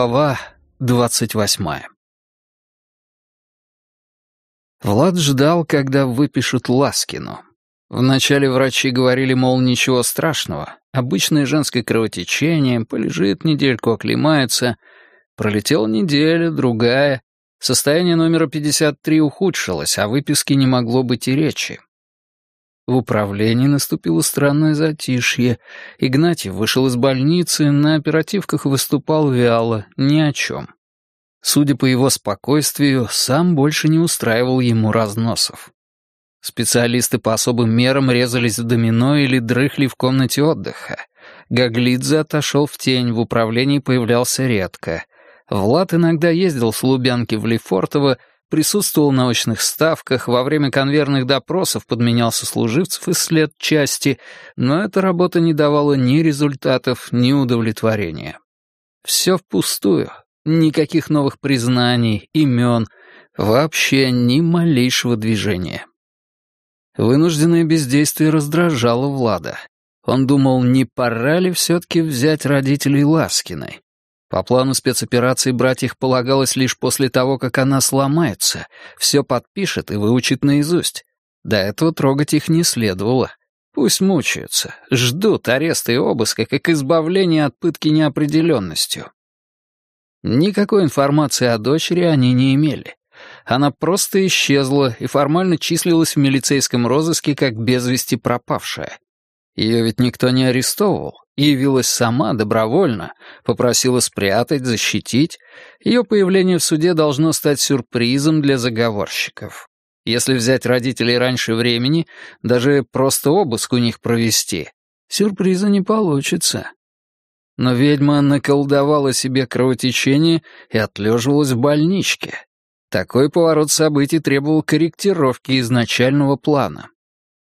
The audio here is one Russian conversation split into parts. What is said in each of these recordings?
Глава двадцать восьмая Влад ждал, когда выпишут Ласкину. Вначале врачи говорили, мол, ничего страшного. Обычное женское кровотечение, полежит недельку, оклемается. Пролетела неделя, другая. Состояние номера 53 ухудшилось, а выписки не могло быть и речи. В управлении наступило странное затишье. Игнатьев вышел из больницы, на оперативках выступал вяло, ни о чем. Судя по его спокойствию, сам больше не устраивал ему разносов. Специалисты по особым мерам резались в домино или дрыхли в комнате отдыха. Гаглидзе отошел в тень, в управлении появлялся редко. Влад иногда ездил с Лубянки в Лефортово присутствовал на очных ставках, во время конверных допросов подменял сослуживцев из след части, но эта работа не давала ни результатов, ни удовлетворения. Все впустую, никаких новых признаний, имен, вообще ни малейшего движения. Вынужденное бездействие раздражало Влада. Он думал, не пора ли все-таки взять родителей Ласкиной. По плану спецоперации брать их полагалось лишь после того, как она сломается, все подпишет и выучит наизусть. До этого трогать их не следовало. Пусть мучаются, ждут ареста и обыска, как избавления от пытки неопределенностью. Никакой информации о дочери они не имели. Она просто исчезла и формально числилась в милицейском розыске как без вести пропавшая. Ее ведь никто не арестовывал, явилась сама, добровольно, попросила спрятать, защитить. Ее появление в суде должно стать сюрпризом для заговорщиков. Если взять родителей раньше времени, даже просто обыск у них провести, сюрприза не получится. Но ведьма наколдовала себе кровотечение и отлеживалась в больничке. Такой поворот событий требовал корректировки изначального плана.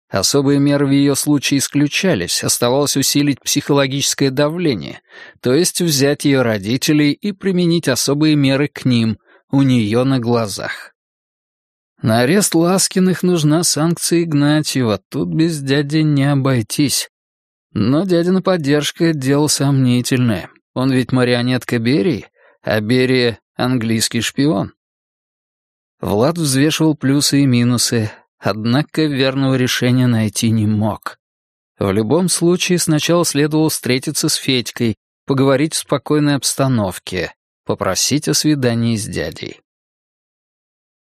Особые меры в ее случае исключались, оставалось усилить психологическое давление, то есть взять ее родителей и применить особые меры к ним, у нее на глазах. На арест Ласкиных нужна санкция Игнатьева, тут без дяди не обойтись. Но дядина поддержка — дело сомнительное. Он ведь марионетка Берии, а Берия — английский шпион. Влад взвешивал плюсы и минусы, Однако верного решения найти не мог. В любом случае сначала следовало встретиться с Федькой, поговорить в спокойной обстановке, попросить о свидании с дядей.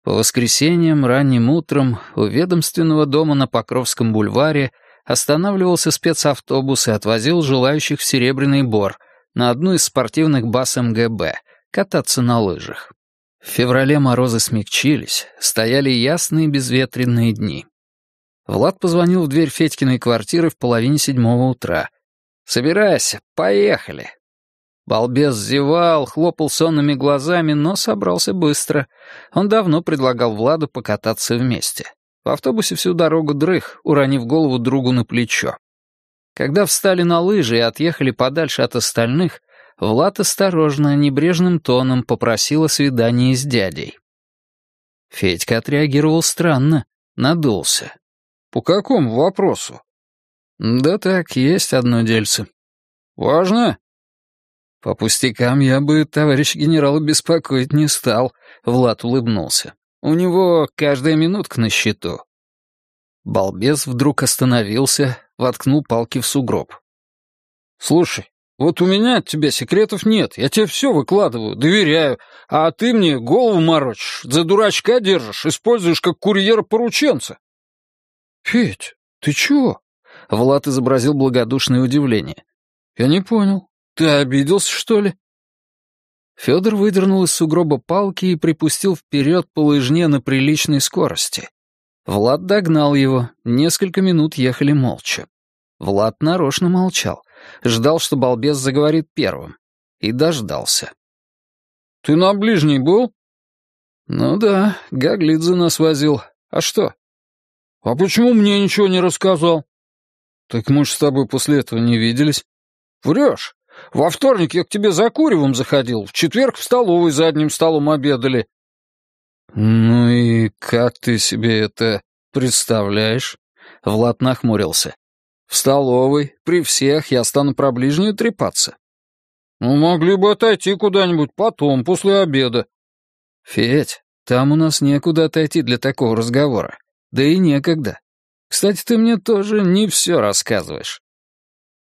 По воскресеньям ранним утром у ведомственного дома на Покровском бульваре останавливался спецавтобус и отвозил желающих в Серебряный Бор на одну из спортивных баз МГБ кататься на лыжах. В феврале морозы смягчились, стояли ясные безветренные дни. Влад позвонил в дверь Федькиной квартиры в половине седьмого утра. «Собирайся, поехали!» Балбес зевал, хлопал сонными глазами, но собрался быстро. Он давно предлагал Владу покататься вместе. В автобусе всю дорогу дрых, уронив голову другу на плечо. Когда встали на лыжи и отъехали подальше от остальных, Влад осторожно, небрежным тоном попросил о свидании с дядей. Федька отреагировал странно, надулся. «По какому вопросу?» «Да так, есть одно дельце». «Важно?» «По пустякам я бы товарищ генерала беспокоить не стал», — Влад улыбнулся. «У него каждая минутка на счету». Балбес вдруг остановился, воткнул палки в сугроб. «Слушай, вот у меня от тебя секретов нет, я тебе все выкладываю, доверяю, а ты мне голову морочишь, за дурачка держишь, используешь как курьера-порученца». «Федь, ты чего?» — Влад изобразил благодушное удивление. «Я не понял. Ты обиделся, что ли?» Федор выдернул из сугроба палки и припустил вперед по лыжне на приличной скорости. Влад догнал его, несколько минут ехали молча. Влад нарочно молчал. Ждал, что балбес заговорит первым. И дождался. «Ты на ближней был?» «Ну да, Гаглидзе нас возил. А что?» «А почему мне ничего не рассказал?» «Так мы ж с тобой после этого не виделись». «Врешь. Во вторник я к тебе за куревом заходил, в четверг в столовой за одним столом обедали». «Ну и как ты себе это представляешь?» Влад нахмурился. В столовой, при всех, я стану про ближнюю трепаться. «Ну, могли бы отойти куда-нибудь потом, после обеда». «Федь, там у нас некуда отойти для такого разговора. Да и некогда. Кстати, ты мне тоже не все рассказываешь».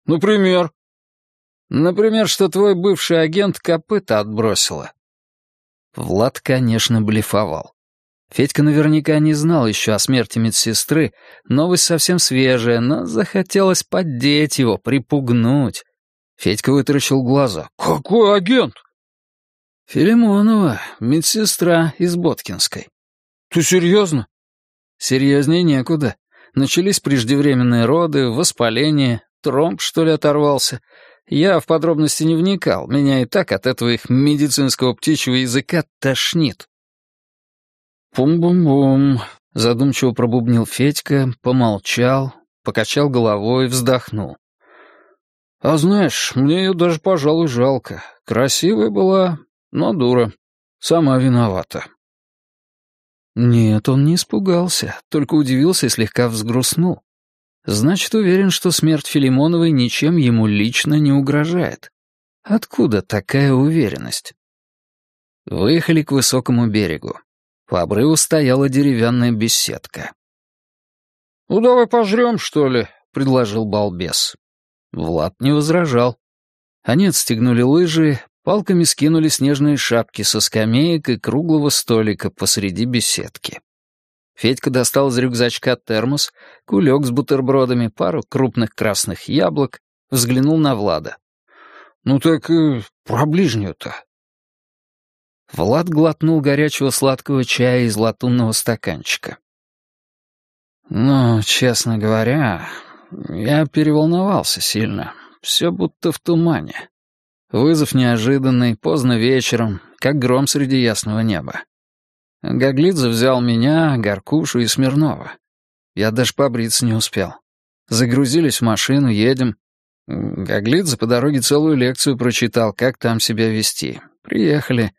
«Например?» «Например, что твой бывший агент копыта отбросила». Влад, конечно, блефовал. Федька наверняка не знал еще о смерти медсестры, новость совсем свежая, но захотелось поддеть его, припугнуть. Федька вытаращил глаза. «Какой агент?» «Филимонова, медсестра из Боткинской». «Ты серьезно?» «Серьезнее некуда. Начались преждевременные роды, воспаление, тромб, что ли, оторвался. Я в подробности не вникал, меня и так от этого их медицинского птичьего языка тошнит». «Пум-бум-бум», — задумчиво пробубнил Федька, помолчал, покачал головой, вздохнул. «А знаешь, мне ее даже, пожалуй, жалко. Красивая была, но дура. Сама виновата». Нет, он не испугался, только удивился и слегка взгрустнул. Значит, уверен, что смерть Филимоновой ничем ему лично не угрожает. Откуда такая уверенность? Выехали к высокому берегу. По обрыву стояла деревянная беседка. «Ну, давай пожрем, что ли?» — предложил балбес. Влад не возражал. Они отстегнули лыжи, палками скинули снежные шапки со скамеек и круглого столика посреди беседки. Федька достал из рюкзачка термос, кулек с бутербродами, пару крупных красных яблок, взглянул на Влада. «Ну так э, про ближнюю-то. Влад глотнул горячего сладкого чая из латунного стаканчика. «Ну, честно говоря, я переволновался сильно. Все будто в тумане. Вызов неожиданный, поздно вечером, как гром среди ясного неба. Гаглидзе взял меня, Гаркушу и Смирнова. Я даже побриться не успел. Загрузились в машину, едем. Гаглидзе по дороге целую лекцию прочитал, как там себя вести. Приехали.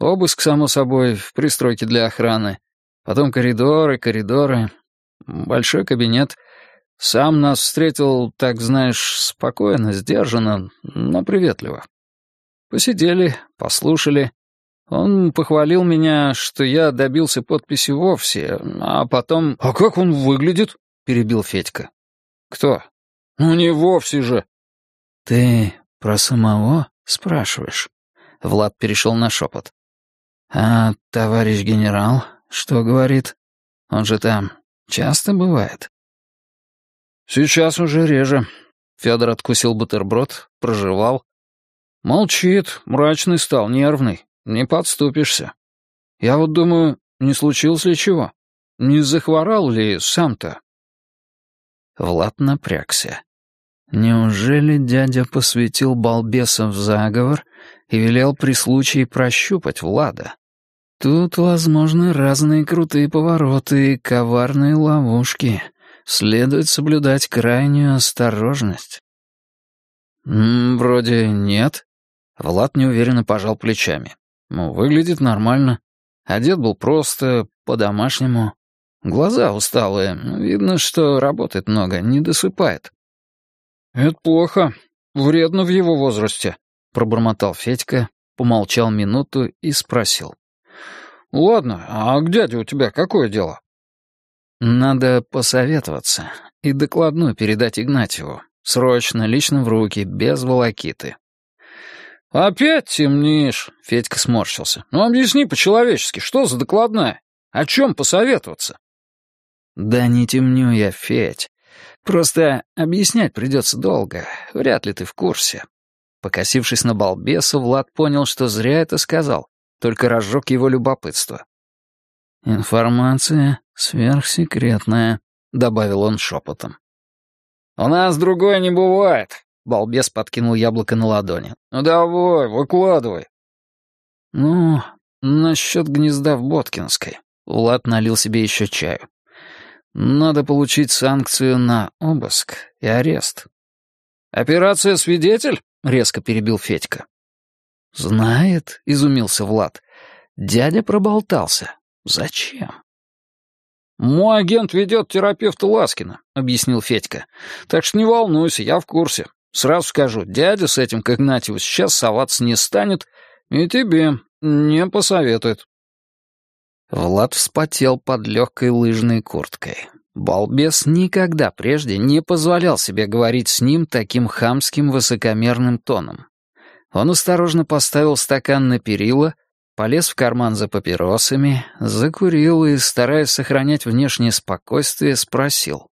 Обыск, само собой, в пристройке для охраны. Потом коридоры, коридоры. Большой кабинет. Сам нас встретил, так знаешь, спокойно, сдержанно, но приветливо. Посидели, послушали. Он похвалил меня, что я добился подписи вовсе, а потом... «А как он выглядит?» — перебил Федька. «Кто?» «Ну не вовсе же». «Ты про самого спрашиваешь?» Влад перешел на шепот. «А товарищ генерал что говорит? Он же там часто бывает?» «Сейчас уже реже». Федор откусил бутерброд, прожевал. «Молчит, мрачный стал, нервный. Не подступишься. Я вот думаю, не случилось ли чего? Не захворал ли сам-то?» Влад напрягся. Неужели дядя посвятил балбеса в заговор и велел при случае прощупать Влада? Тут возможны разные крутые повороты и коварные ловушки. Следует соблюдать крайнюю осторожность. М -м, вроде нет. Влад неуверенно пожал плечами. Ну, выглядит нормально. Одет был просто, по-домашнему. Глаза усталые. Видно, что работает много, не досыпает. «Это плохо. Вредно в его возрасте», — пробормотал Федька, помолчал минуту и спросил. «Ладно, а к дяде у тебя какое дело?» «Надо посоветоваться и докладную передать Игнатьеву. Срочно, лично в руки, без волокиты». «Опять темнишь?» — Федька сморщился. «Ну, объясни по-человечески, что за докладная? О чем посоветоваться?» «Да не темню я, Федь. Просто объяснять придется долго. Вряд ли ты в курсе». Покосившись на балбеса, Влад понял, что зря это сказал только разжег его любопытство. «Информация сверхсекретная», — добавил он шепотом. «У нас другое не бывает», — балбес подкинул яблоко на ладони. «Ну давай, выкладывай». «Ну, насчет гнезда в Боткинской». Влад налил себе еще чаю. «Надо получить санкцию на обыск и арест». «Операция «Свидетель»?» — резко перебил Федька. «Знает», — изумился Влад. «Дядя проболтался. Зачем?» «Мой агент ведет терапевта Ласкина», — объяснил Федька. «Так что не волнуйся, я в курсе. Сразу скажу, дядя с этим к Игнатьеву сейчас соваться не станет, и тебе не посоветует». Влад вспотел под легкой лыжной курткой. Балбес никогда прежде не позволял себе говорить с ним таким хамским высокомерным тоном. Он осторожно поставил стакан на перила, полез в карман за папиросами, закурил и, стараясь сохранять внешнее спокойствие, спросил.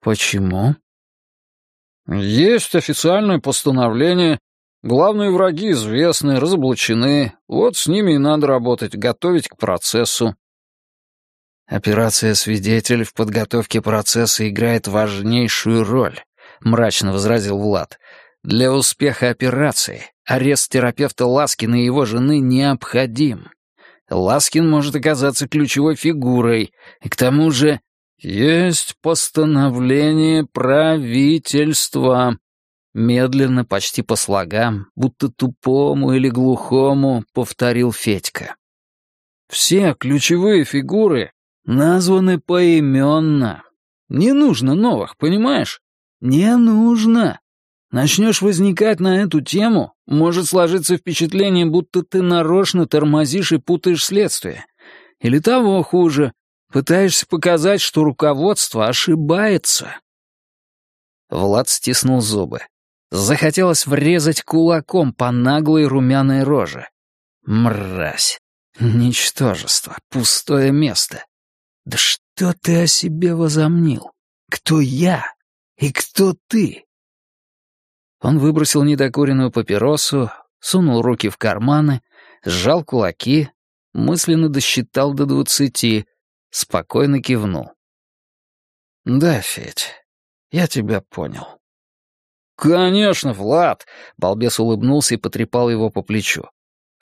«Почему?» «Есть официальное постановление. Главные враги известны, разоблачены. Вот с ними и надо работать, готовить к процессу». «Операция «Свидетель» в подготовке процесса играет важнейшую роль», — мрачно возразил Влад. «Для успеха операции арест терапевта Ласкина и его жены необходим. Ласкин может оказаться ключевой фигурой, и к тому же есть постановление правительства». Медленно, почти по слогам, будто тупому или глухому, повторил Федька. «Все ключевые фигуры названы поименно. Не нужно новых, понимаешь? Не нужно. Начнешь возникать на эту тему, может сложиться впечатление, будто ты нарочно тормозишь и путаешь следствие. Или того хуже, пытаешься показать, что руководство ошибается. Влад стиснул зубы. Захотелось врезать кулаком по наглой румяной роже. Мразь. Ничтожество. Пустое место. Да что ты о себе возомнил? Кто я? И кто ты? Он выбросил недокуренную папиросу, сунул руки в карманы, сжал кулаки, мысленно досчитал до двадцати, спокойно кивнул. «Да, Федь, я тебя понял». «Конечно, Влад!» — балбес улыбнулся и потрепал его по плечу.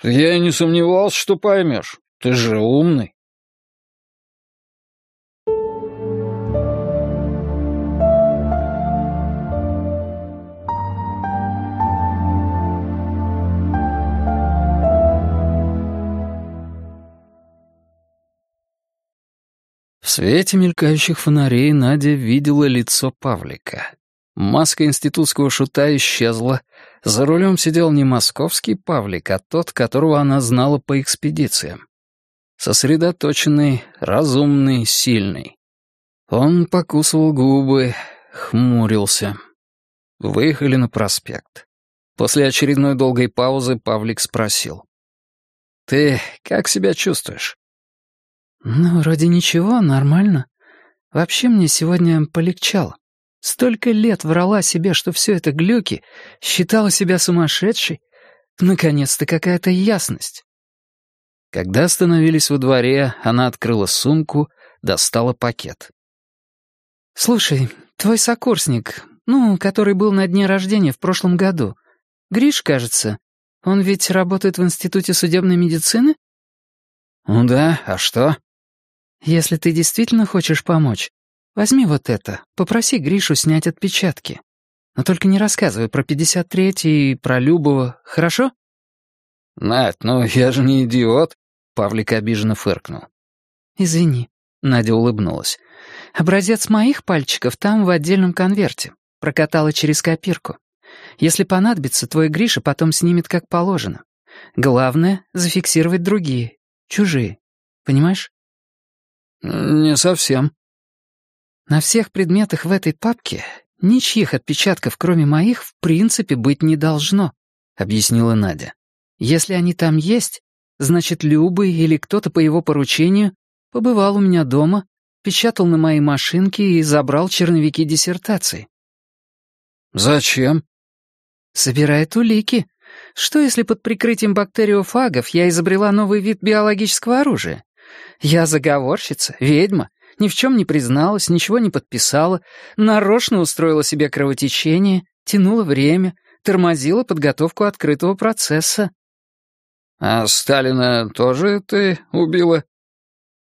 «Я и не сомневался, что поймешь. Ты же умный». Свете мелькающих фонарей Надя видела лицо Павлика. Маска институтского шута исчезла. За рулем сидел не московский Павлик, а тот, которого она знала по экспедициям. Сосредоточенный, разумный, сильный. Он покусывал губы, хмурился. Выехали на проспект. После очередной долгой паузы Павлик спросил. «Ты как себя чувствуешь?» «Ну, вроде ничего, нормально. Вообще мне сегодня полегчало. Столько лет врала себе, что все это глюки, считала себя сумасшедшей. Наконец-то какая-то ясность». Когда остановились во дворе, она открыла сумку, достала пакет. «Слушай, твой сокурсник, ну, который был на дне рождения в прошлом году, Гриш, кажется, он ведь работает в Институте судебной медицины?» «Ну да, а что?» Если ты действительно хочешь помочь, возьми вот это, попроси Гришу снять отпечатки. Но только не рассказывай про 53-й и про Любова, хорошо?» «Надь, ну я же не идиот», — Павлик обиженно фыркнул. «Извини», — Надя улыбнулась. «Образец моих пальчиков там в отдельном конверте. Прокатала через копирку. Если понадобится, твой Гриша потом снимет как положено. Главное — зафиксировать другие, чужие. Понимаешь?» «Не совсем». «На всех предметах в этой папке ничьих отпечатков, кроме моих, в принципе быть не должно», — объяснила Надя. «Если они там есть, значит, Любый или кто-то по его поручению побывал у меня дома, печатал на моей машинке и забрал черновики диссертации». «Зачем?» «Собирает улики. Что, если под прикрытием бактериофагов я изобрела новый вид биологического оружия? Я заговорщица, ведьма, ни в чем не призналась, ничего не подписала, нарочно устроила себе кровотечение, тянула время, тормозила подготовку открытого процесса. А Сталина тоже ты убила?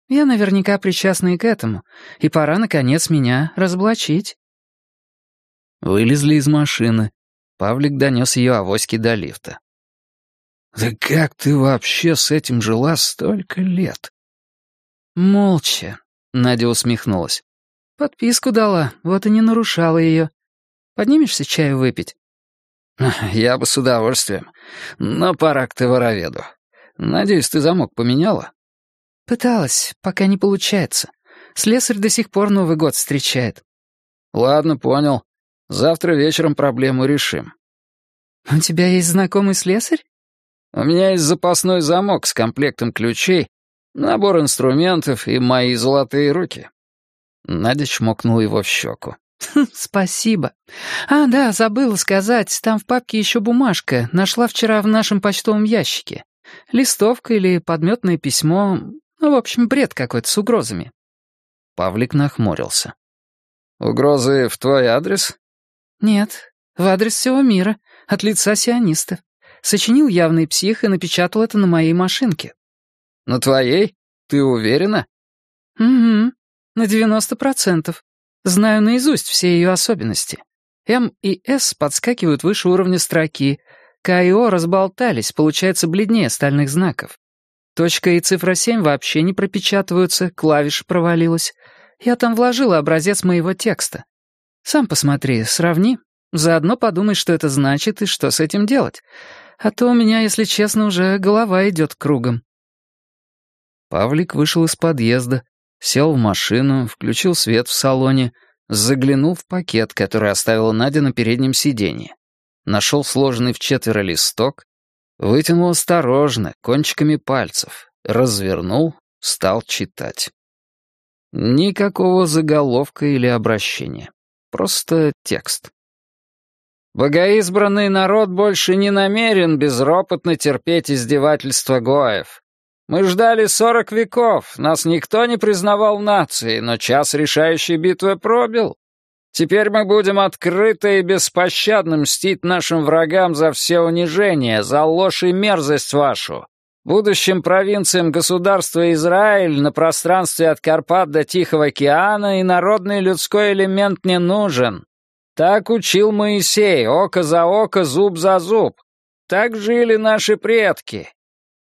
Я наверняка причастна и к этому, и пора, наконец, меня разоблачить. Вылезли из машины. Павлик донес ее авоськи до лифта. «Да как ты вообще с этим жила столько лет?» «Молча», — Надя усмехнулась. «Подписку дала, вот и не нарушала ее. Поднимешься чаю выпить?» «Я бы с удовольствием. Но пора к товароведу. Надеюсь, ты замок поменяла?» «Пыталась, пока не получается. Слесарь до сих пор Новый год встречает». «Ладно, понял. Завтра вечером проблему решим». «У тебя есть знакомый слесарь?» «У меня есть запасной замок с комплектом ключей, набор инструментов и мои золотые руки». Надя чмокнула его в щеку. «Спасибо. А, да, забыла сказать, там в папке еще бумажка, нашла вчера в нашем почтовом ящике. Листовка или подметное письмо, ну, в общем, бред какой-то с угрозами». Павлик нахмурился. «Угрозы в твой адрес?» «Нет, в адрес всего мира, от лица сионистов. Сочинил явный псих и напечатал это на моей машинке». «На твоей? Ты уверена?» «Угу, на девяносто процентов. Знаю наизусть все ее особенности. М и С подскакивают выше уровня строки. К и О разболтались, получается бледнее остальных знаков. Точка и цифра 7 вообще не пропечатываются, клавиша провалилась. Я там вложила образец моего текста. Сам посмотри, сравни. Заодно подумай, что это значит и что с этим делать. А то у меня, если честно, уже голова идет кругом. Павлик вышел из подъезда, Сел в машину, включил свет в салоне, заглянул в пакет, который оставила Надя на переднем сиденье. Нашел сложенный в четверо листок, вытянул осторожно, кончиками пальцев, развернул, стал читать. Никакого заголовка или обращения. Просто текст. Богоизбранный народ больше не намерен безропотно терпеть издевательства Гоев. Мы ждали сорок веков, нас никто не признавал нацией, но час решающей битвы пробил. Теперь мы будем открыто и беспощадно мстить нашим врагам за все унижения, за ложь и мерзость вашу. Будущим провинциям государства Израиль на пространстве от Карпат до Тихого океана и народный людской элемент не нужен. Так учил Моисей, око за око, зуб за зуб. Так жили наши предки.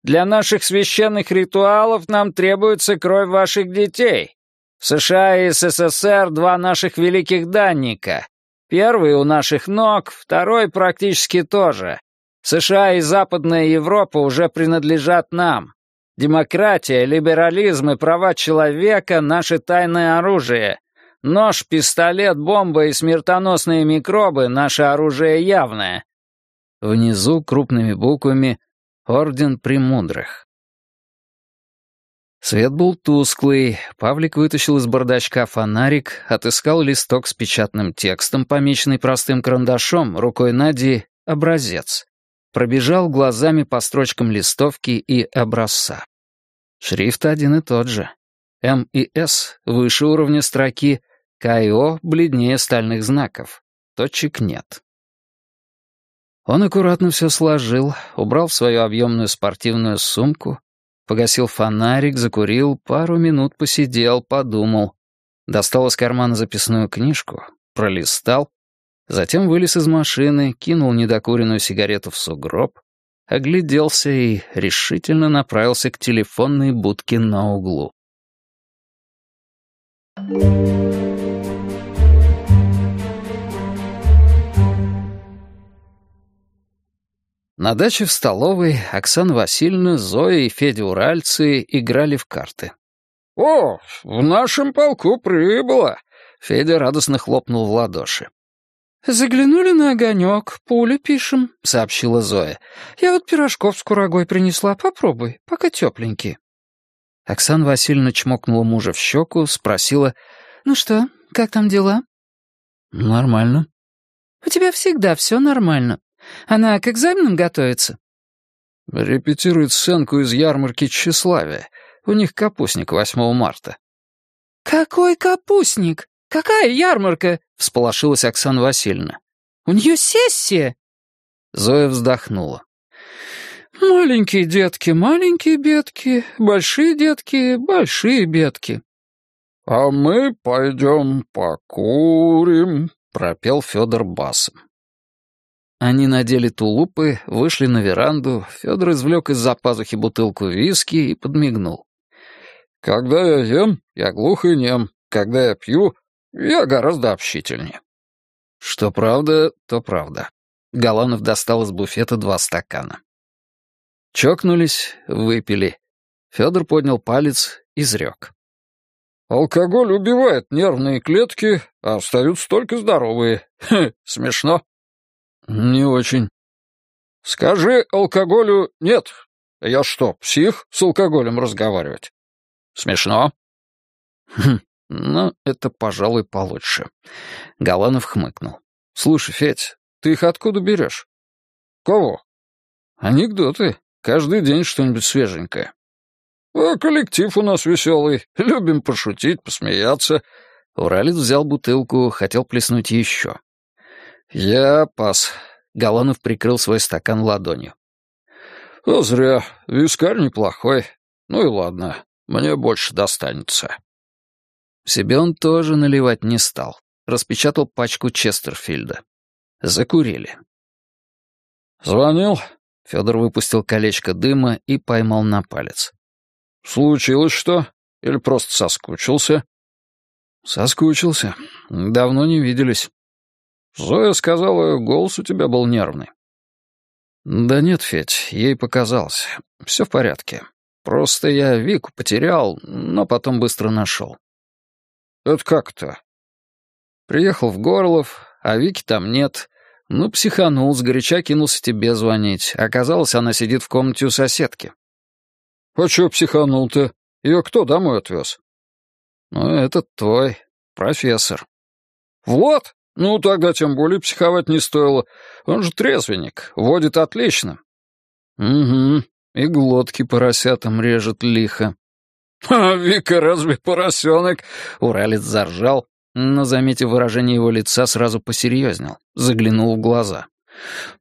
Для наших священных ритуалов нам требуется кровь ваших детей. В США и СССР два наших великих данника. Первый у наших ног, второй практически тоже. США и Западная Европа уже принадлежат нам. Демократия, либерализм и права человека — наше тайное оружие. Нож, пистолет, бомба и смертоносные микробы — наше оружие явное. Внизу крупными буквами Орден Премудрых. Свет был тусклый, Павлик вытащил из бардачка фонарик, отыскал листок с печатным текстом, помеченный простым карандашом, рукой Нади «Образец». Пробежал глазами по строчкам листовки и образца. Шрифт один и тот же. М и С выше уровня строки, К и О бледнее стальных знаков. Точек нет. Он аккуратно все сложил, убрал в свою объемную спортивную сумку, погасил фонарик, закурил, пару минут посидел, подумал. Достал из кармана записную книжку, пролистал, затем вылез из машины, кинул недокуренную сигарету в сугроб, огляделся и решительно направился к телефонной будке на углу. Thank you. На даче в столовой Оксана Васильевна, Зоя и Федя Уральцы играли в карты. «О, в нашем полку прибыло!» Федя радостно хлопнул в ладоши. «Заглянули на огонек, пули пишем», — сообщила Зоя. «Я вот пирожков с курагой принесла, попробуй, пока тепленькие». Оксана Васильевна чмокнула мужа в щеку, спросила. «Ну что, как там дела?» «Нормально». «У тебя всегда все нормально. Она к экзаменам готовится?» «Репетирует сценку из ярмарки тщеславия. У них капустник 8 марта». «Какой капустник? Какая ярмарка?» — всполошилась Оксана Васильевна. «У нее сессия!» Зоя вздохнула. «Маленькие детки, маленькие бедки, большие детки, большие бедки». «А мы пойдем покурим», — пропел Федор басом. Они надели тулупы, вышли на веранду, Федор извлек из-за пазухи бутылку виски и подмигнул. «Когда я ем, я глух и нем. Когда я пью, я гораздо общительнее». Что правда, то правда. Голанов достал из буфета два стакана. Чокнулись, выпили. Федор поднял палец, и изрек. «Алкоголь убивает нервные клетки, а остаются только здоровые. Хе, смешно». «Не очень». «Скажи алкоголю нет. Я что, псих с алкоголем разговаривать?» «Смешно». «Хм, ну, это, пожалуй, получше». Голанов хмыкнул. «Слушай, Федь, ты их откуда берешь?» «Кого?» «Анекдоты. Каждый день что-нибудь свеженькое». А коллектив у нас веселый. Любим пошутить, посмеяться». Уралец взял бутылку, хотел плеснуть еще. «Я пас». Галанов прикрыл свой стакан ладонью. «А зря. Вискарь неплохой. Ну и ладно, мне больше достанется». Себе он тоже наливать не стал. Распечатал пачку Честерфильда. Закурили. «Звонил?» Федор выпустил колечко дыма и поймал на палец. «Случилось что? Или просто соскучился?» «Соскучился. Давно не виделись». «Зоя сказала, голос у тебя был нервный». «Да нет, Федь, ей показалось. Все в порядке. Просто я Вику потерял, но потом быстро нашел». «Это как-то?» «Приехал в Горлов, а Вики там нет. Ну, психанул, сгоряча кинулся тебе звонить. Оказалось, она сидит в комнате у соседки. «А чё психанул-то? Её кто домой отвез?» «Ну, этот твой, профессор». «Вот? Ну, тогда тем более психовать не стоило. Он же трезвенник, водит отлично». «Угу, и глотки поросятам режет лихо». «А Вика разве поросенок?» Уралец заржал, но, заметив выражение его лица, сразу посерьезнел, заглянул в глаза.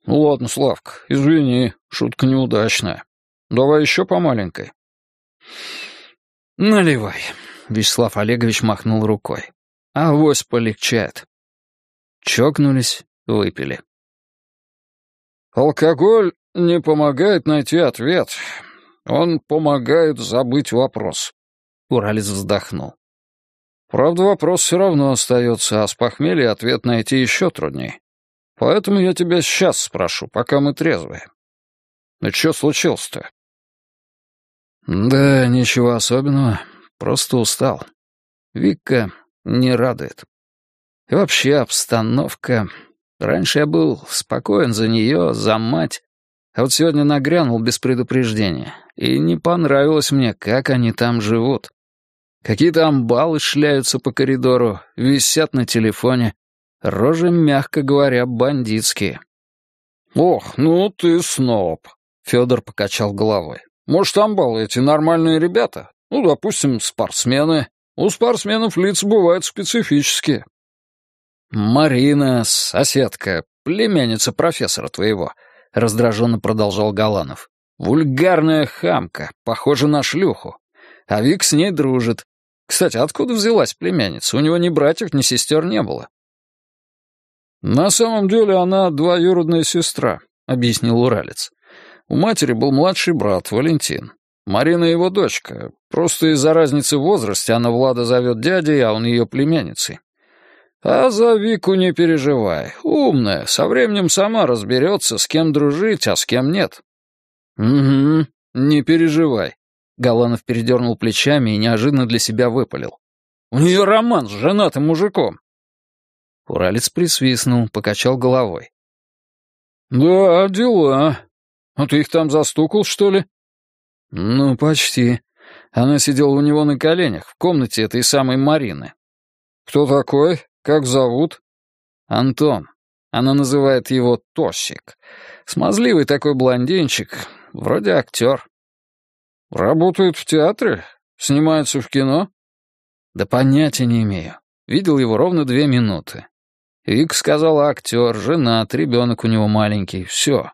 «Ну ладно, Славка, извини, шутка неудачная. Давай еще по маленькой. Наливай. Вячеслав Олегович махнул рукой. Авось полегчает. Чокнулись, выпили. Алкоголь не помогает найти ответ. Он помогает забыть вопрос. Уралец вздохнул. Правда, вопрос все равно остается, а с похмелья ответ найти еще труднее. Поэтому я тебя сейчас спрошу, пока мы трезвые. Ну что случилось-то? «Да, ничего особенного. Просто устал. Вика не радует. И вообще обстановка... Раньше я был спокоен за нее, за мать, а вот сегодня нагрянул без предупреждения, и не понравилось мне, как они там живут. Какие-то амбалы шляются по коридору, висят на телефоне, рожи, мягко говоря, бандитские. «Ох, ну ты сноб», — Федор покачал головой. Может, амбалы эти нормальные ребята? Ну, допустим, спортсмены. У спортсменов лица бывают специфические. «Марина, соседка, племянница профессора твоего», — раздраженно продолжал Галанов. «Вульгарная хамка, похожа на шлюху. А Вик с ней дружит. Кстати, откуда взялась племянница? У него ни братьев, ни сестер не было». «На самом деле она двоюродная сестра», — объяснил Уралец. У матери был младший брат, Валентин. Марина его дочка. Просто из-за разницы в возрасте она Влада зовет дядей, а он ее племянницей. А за Вику не переживай. Умная, со временем сама разберется, с кем дружить, а с кем нет. Угу, не переживай. Галанов передернул плечами и неожиданно для себя выпалил. У нее роман с женатым мужиком. Уралец присвистнул, покачал головой. «Да, дела. «А ты их там застукал, что ли?» «Ну, почти. Она сидела у него на коленях, в комнате этой самой Марины». «Кто такой? Как зовут?» «Антон. Она называет его Тосик. Смазливый такой блондинчик, вроде актер». «Работает в театре? Снимается в кино?» «Да понятия не имею. Видел его ровно две минуты. Вик сказала актер, женат, ребенок у него маленький, все.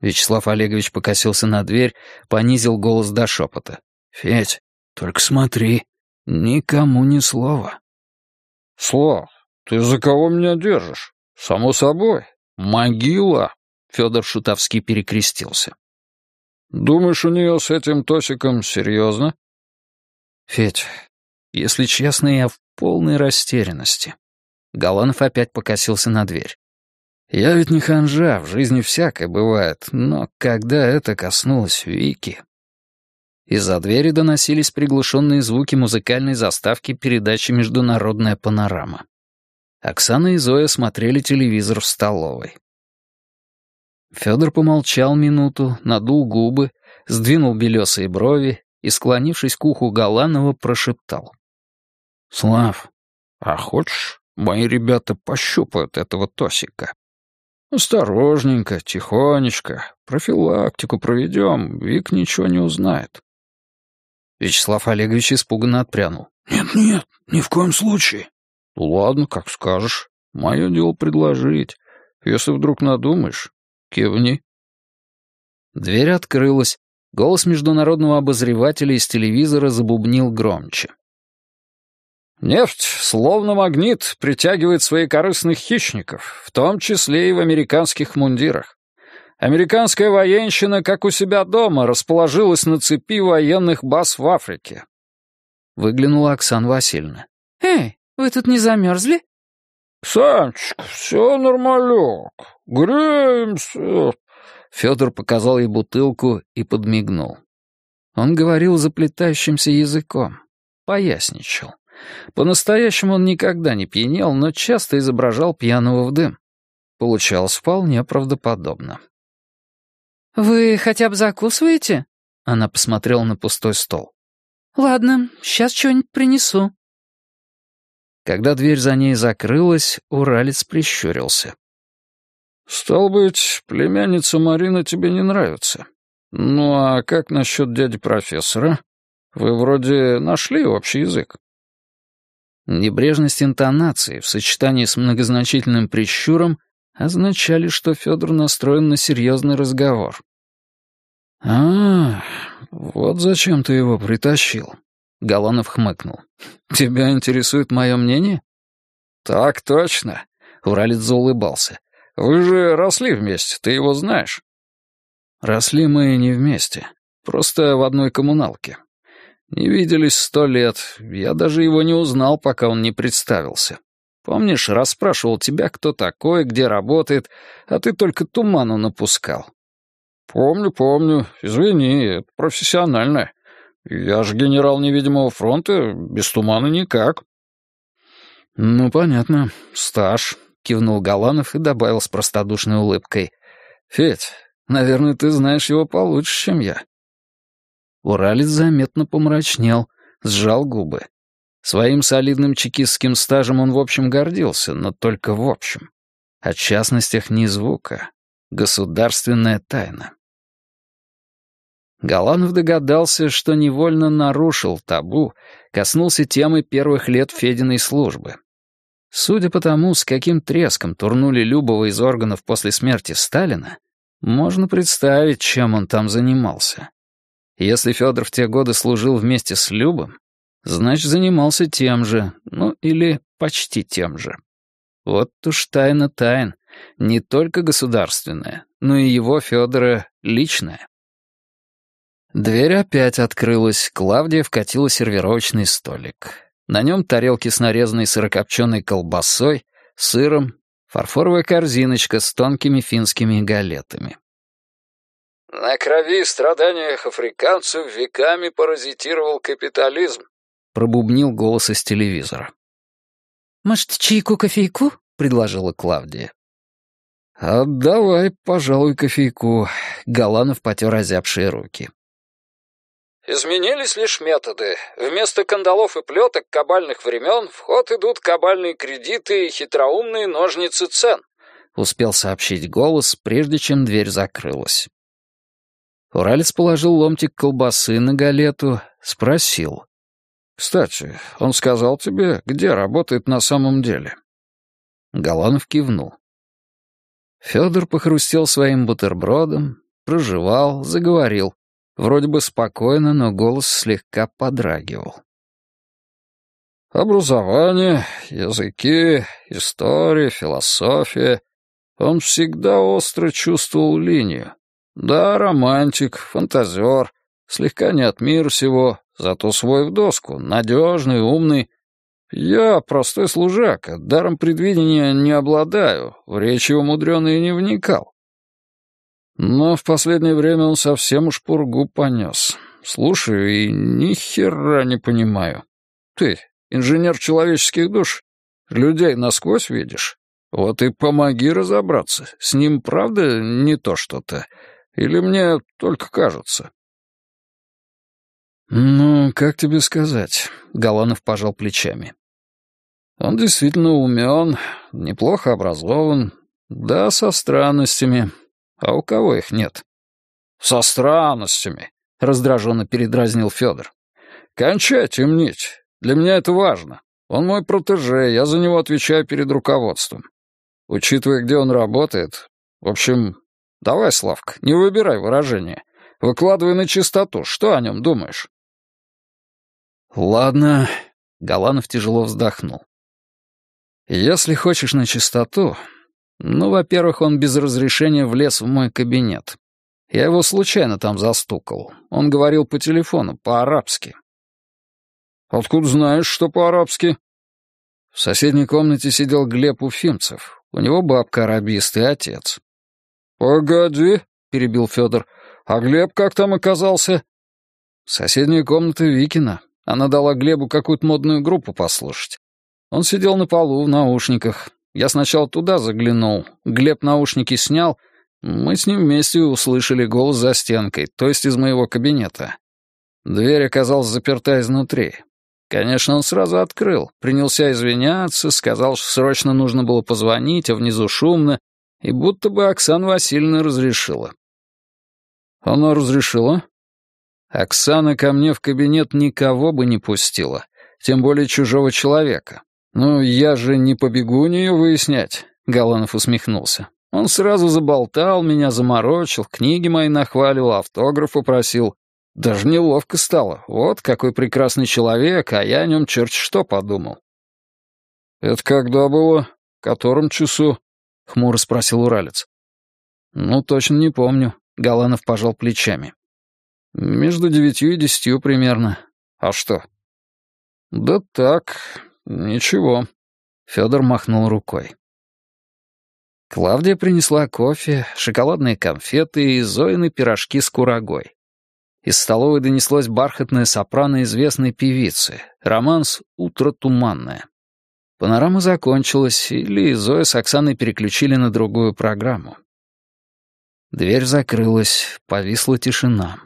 Вячеслав Олегович покосился на дверь, понизил голос до шепота. «Федь, только смотри, никому ни слова». «Слав, ты за кого меня держишь? Само собой, могила!» Федор Шутовский перекрестился. «Думаешь, у нее с этим Тосиком серьезно?» «Федь, если честно, я в полной растерянности. Голанов опять покосился на дверь. «Я ведь не ханжа, в жизни всякое бывает, но когда это коснулось Вики...» Из-за двери доносились приглушенные звуки музыкальной заставки передачи «Международная панорама». Оксана и Зоя смотрели телевизор в столовой. Федор помолчал минуту, надул губы, сдвинул белесые брови и, склонившись к уху Галанова, прошептал. «Слав, а хочешь, мои ребята пощупают этого Тосика? Осторожненько, тихонечко, профилактику проведем, Вик ничего не узнает». Вячеслав Олегович испуганно отпрянул. «Нет-нет, ни в коем случае». «Ладно, как скажешь. Мое дело предложить. Если вдруг надумаешь, кивни». Дверь открылась. Голос международного обозревателя из телевизора забубнил громче. Нефть, словно магнит, притягивает своих корыстных хищников, в том числе и в американских мундирах. Американская военщина, как у себя дома, расположилась на цепи военных баз в Африке. Выглянула Оксана Васильевна. «Эй, вы тут не замерзли?» «Санечка, все нормалек. Греемся». Федор показал ей бутылку и подмигнул. Он говорил заплетающимся языком, поясничал. По-настоящему он никогда не пьянел, но часто изображал пьяного в дым. Получалось вполне правдоподобно. «Вы хотя бы закусываете?» Она посмотрела на пустой стол. «Ладно, сейчас что-нибудь принесу». Когда дверь за ней закрылась, Уралец прищурился. «Стал быть, племянница Марина тебе не нравится. Ну а как насчет дяди профессора? Вы вроде нашли общий язык». Небрежность интонации в сочетании с многозначительным прищуром означали, что Федор настроен на серьезный разговор. «А, вот зачем ты его притащил?» Галанов хмыкнул. «Тебя интересует мое мнение?» «Так точно», — Уралец заулыбался. «Вы же росли вместе, ты его знаешь». «Росли мы не вместе, просто в одной коммуналке. Не виделись сто лет, я даже его не узнал, пока он не представился. Помнишь, расспрашивал тебя, кто такой, где работает, а ты только туману напускал?» «Помню, помню. Извини, это профессионально. Я же генерал невидимого фронта, без тумана никак». «Ну, понятно. Стаж», — кивнул Галанов и добавил с простодушной улыбкой. «Федь, наверное, ты знаешь его получше, чем я». Уралец заметно помрачнел, сжал губы. Своим солидным чекистским стажем он в общем гордился, но только в общем. О частностях ни звука. Государственная тайна. Галанов догадался, что невольно нарушил табу, коснулся темы первых лет Фединой службы. Судя по тому, с каким треском турнули Любова из органов после смерти Сталина, можно представить, чем он там занимался. Если Федор в те годы служил вместе с Любом, значит, занимался тем же, ну или почти тем же. Вот уж тайна тайн, не только государственная, но и его, Федора, личная. Дверь опять открылась, Клавдия вкатила сервировочный столик. На нем тарелки с нарезанной сырокопченой колбасой, сыром, фарфоровая корзиночка с тонкими финскими галетами. На крови и страданиях африканцев веками паразитировал капитализм, пробубнил голос из телевизора. «Может, чайку-кофейку?» — предложила Клавдия. «Отдавай, пожалуй, кофейку», — Галанов потер озябшие руки. Изменились лишь методы. Вместо кандалов и плеток кабальных времен в ход идут кабальные кредиты и хитроумные ножницы цен», — успел сообщить голос, прежде чем дверь закрылась. Уралец положил ломтик колбасы на галету, спросил. «Кстати, он сказал тебе, где работает на самом деле?» Голанов кивнул. Федор похрустел своим бутербродом, проживал, заговорил. Вроде бы спокойно, но голос слегка подрагивал. Образование, языки, история, философия. Он всегда остро чувствовал линию. Да, романтик, фантазер, слегка не от мира сего, зато свой в доску, надежный, умный. Я простой служака, даром предвидения не обладаю, в речи его мудреные не вникал. Но в последнее время он совсем уж пургу понес. Слушаю и ни хера не понимаю. Ты, инженер человеческих душ, людей насквозь видишь? Вот и помоги разобраться. С ним правда не то что-то? Или мне только кажется?» «Ну, как тебе сказать?» — Голанов пожал плечами. «Он действительно умен, неплохо образован, да, со странностями. А у кого их нет?» «Со странностями», — раздраженно передразнил Федор. «Кончай темнить. Для меня это важно. Он мой протеже, я за него отвечаю перед руководством. Учитывая, где он работает. В общем, давай, Славка, не выбирай выражение. Выкладывай на чистоту. Что о нем думаешь? Ладно. Голанов тяжело вздохнул. Если хочешь на чистоту, ну, во-первых, он без разрешения влез в мой кабинет. Я его случайно там застукал. Он говорил по телефону, по-арабски. «Откуда знаешь, что по-арабски?» В соседней комнате сидел Глеб Уфимцев. У него бабка арабист и отец. «Погоди», — перебил Федор, — «а Глеб как там оказался?» Соседняя комната Викина. Она дала Глебу какую-то модную группу послушать. Он сидел на полу в наушниках. Я сначала туда заглянул. Глеб наушники снял. Мы с ним вместе услышали голос за стенкой, то есть из моего кабинета. Дверь оказалась заперта изнутри. Конечно, он сразу открыл, принялся извиняться, сказал, что срочно нужно было позвонить, а внизу шумно, и будто бы Оксана Васильевна разрешила. Она разрешила? Оксана ко мне в кабинет никого бы не пустила, тем более чужого человека. Ну, я же не побегу у нее выяснять, Галанов усмехнулся. Он сразу заболтал, меня заморочил, книги мои нахваливал, автограф попросил. Даже неловко стало. Вот какой прекрасный человек, а я о нем черт что подумал. «Это когда было? В котором часу?» — хмуро спросил Уралец. «Ну, точно не помню», — Галанов пожал плечами. «Между девятью и десятью примерно. А что?» «Да так, ничего», — Федор махнул рукой. Клавдия принесла кофе, шоколадные конфеты и Зоины пирожки с курагой. Из столовой донеслось бархатное сопрано известной певицы, романс «Утро туманное». Панорама закончилась, или Зоя с Оксаной переключили на другую программу. Дверь закрылась, повисла тишина.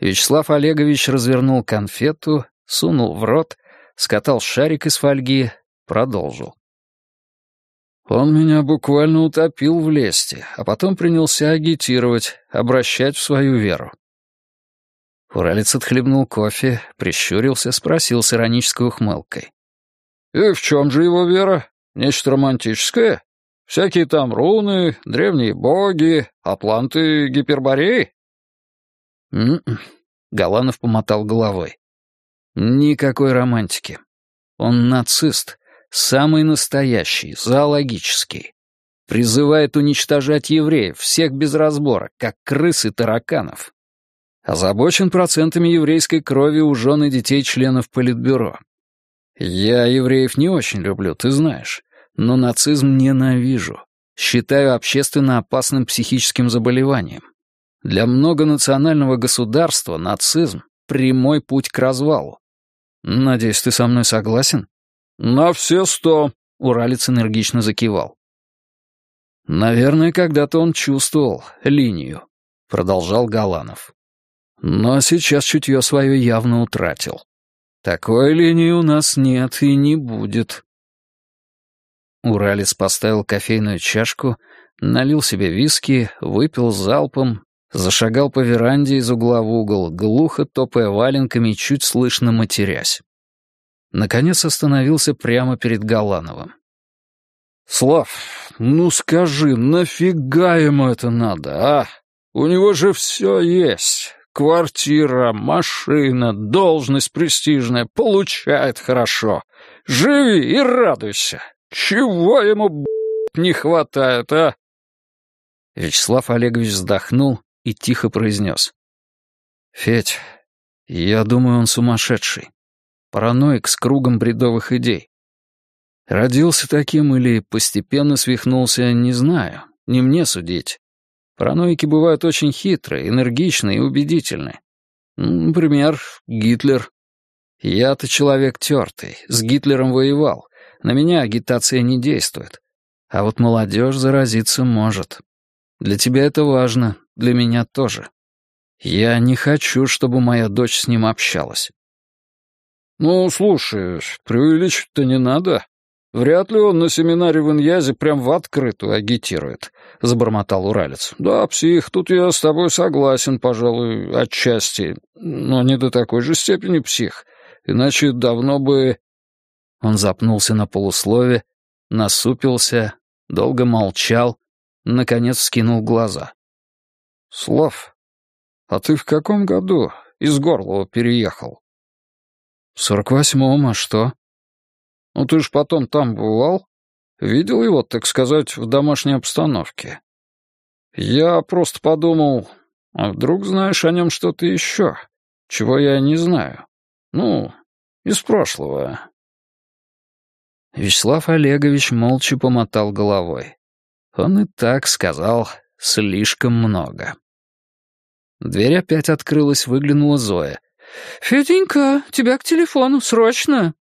Вячеслав Олегович развернул конфету, сунул в рот, скатал шарик из фольги, продолжил. Он меня буквально утопил в лесте, а потом принялся агитировать, обращать в свою веру. Уралец отхлебнул кофе, прищурился, спросил с иронической ухмылкой. «И в чем же его вера? Нечто романтическое? Всякие там руны, древние боги, атланты гипербореи?» «М-м-м», Галанов помотал головой. «Никакой романтики. Он нацист, самый настоящий, зоологический. Призывает уничтожать евреев, всех без разбора, как крыс и тараканов. Озабочен процентами еврейской крови у жен и детей членов Политбюро. Я евреев не очень люблю, ты знаешь, но нацизм ненавижу. Считаю общественно опасным психическим заболеванием. Для многонационального государства нацизм — прямой путь к развалу. Надеюсь, ты со мной согласен? На все сто, — Уралец энергично закивал. Наверное, когда-то он чувствовал линию, — продолжал Галанов. Но сейчас чутье свое явно утратил. Такой линии у нас нет и не будет. Уралец поставил кофейную чашку, налил себе виски, выпил залпом, зашагал по веранде из угла в угол, глухо топая валенками чуть слышно матерясь. Наконец остановился прямо перед Галановым. «Слав, ну скажи, нафига ему это надо, а? У него же все есть. Квартира, машина, должность престижная, получает хорошо. Живи и радуйся. Чего ему, не хватает, а?» Вячеслав Олегович вздохнул и тихо произнес. «Федь, я думаю, он сумасшедший. Параноик с кругом бредовых идей. Родился таким или постепенно свихнулся, не знаю. Не мне судить. Параноики бывают очень хитрые, энергичные и убедительны. Например, Гитлер. Я-то человек тертый, с Гитлером воевал. На меня агитация не действует. А вот молодежь заразиться может. Для тебя это важно, для меня тоже. Я не хочу, чтобы моя дочь с ним общалась. «Ну, слушай, преувеличить-то не надо. Вряд ли он на семинаре в Иньязе прям в открытую агитирует», — забормотал Уралец. «Да, псих, тут я с тобой согласен, пожалуй, отчасти, но не до такой же степени псих, иначе давно бы...» Он запнулся на полуслове, насупился, долго молчал, наконец скинул глаза. «Слав, а ты в каком году из Горлова переехал?» «В сорок восьмом, а что?» «Ну ты ж потом там бывал? Видел его, так сказать, в домашней обстановке?» «Я просто подумал, а вдруг знаешь о нем что-то еще, чего я не знаю? Ну, из прошлого». Вячеслав Олегович молча помотал головой. Он и так сказал слишком много. Дверь опять открылась, выглянула Зоя. «Феденька, тебя к телефону, срочно!»